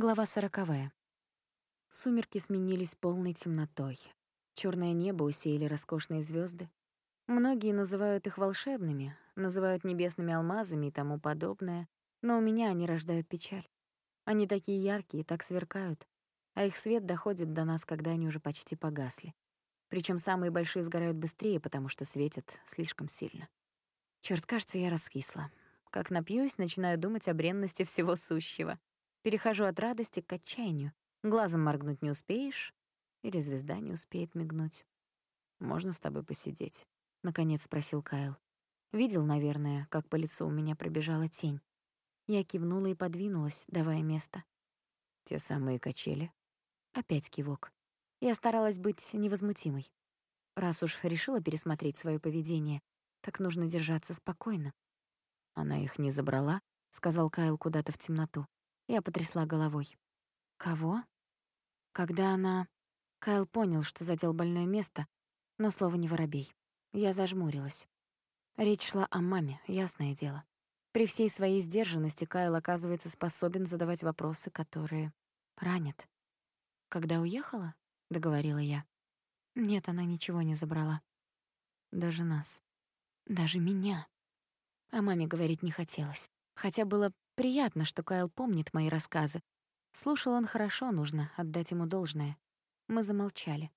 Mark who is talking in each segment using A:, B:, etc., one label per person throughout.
A: Глава сороковая. Сумерки сменились полной темнотой. Черное небо усеяли роскошные звезды. Многие называют их волшебными, называют небесными алмазами и тому подобное, но у меня они рождают печаль. Они такие яркие, так сверкают, а их свет доходит до нас, когда они уже почти погасли. Причем самые большие сгорают быстрее, потому что светят слишком сильно. Черт, кажется, я раскисла. Как напьюсь, начинаю думать о бренности всего сущего. Перехожу от радости к отчаянию. Глазом моргнуть не успеешь, или звезда не успеет мигнуть.
B: «Можно с тобой посидеть?»
A: — наконец спросил Кайл. Видел, наверное, как по лицу у меня пробежала тень. Я кивнула и подвинулась, давая место.
B: «Те самые качели?»
A: Опять кивок. Я старалась быть невозмутимой. Раз уж решила пересмотреть свое поведение, так нужно держаться спокойно.
B: «Она их не забрала?» — сказал Кайл куда-то в темноту.
A: Я потрясла головой. «Кого?» Когда она... Кайл понял, что задел больное место, но слово не воробей. Я зажмурилась. Речь шла о маме, ясное дело. При всей своей сдержанности Кайл оказывается способен задавать вопросы, которые ранят. «Когда уехала?» — договорила я. Нет, она ничего не забрала. Даже нас. Даже меня. О маме говорить не хотелось. Хотя было Приятно, что Кайл помнит мои рассказы. Слушал он хорошо, нужно отдать ему должное. Мы замолчали.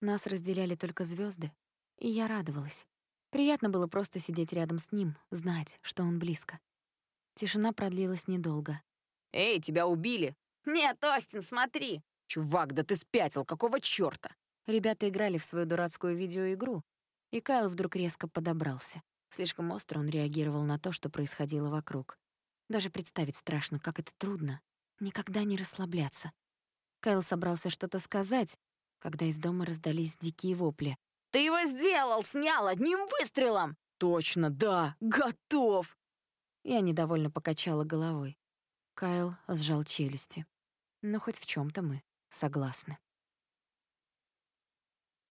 A: Нас разделяли только звезды, и я радовалась. Приятно было просто сидеть рядом с ним, знать, что он близко. Тишина продлилась недолго.
C: «Эй, тебя убили!»
D: «Нет, Остин, смотри!»
C: «Чувак, да ты спятил, какого чёрта?»
A: Ребята играли в свою дурацкую видеоигру, и Кайл вдруг резко подобрался. Слишком остро он реагировал на то, что происходило вокруг. Даже представить страшно, как это трудно. Никогда не расслабляться. Кайл собрался что-то сказать, когда из дома раздались дикие вопли.
D: «Ты его сделал! Снял одним выстрелом!»
C: «Точно, да! Готов!»
A: Я недовольно покачала головой. Кайл сжал челюсти. Но хоть в чем то мы согласны.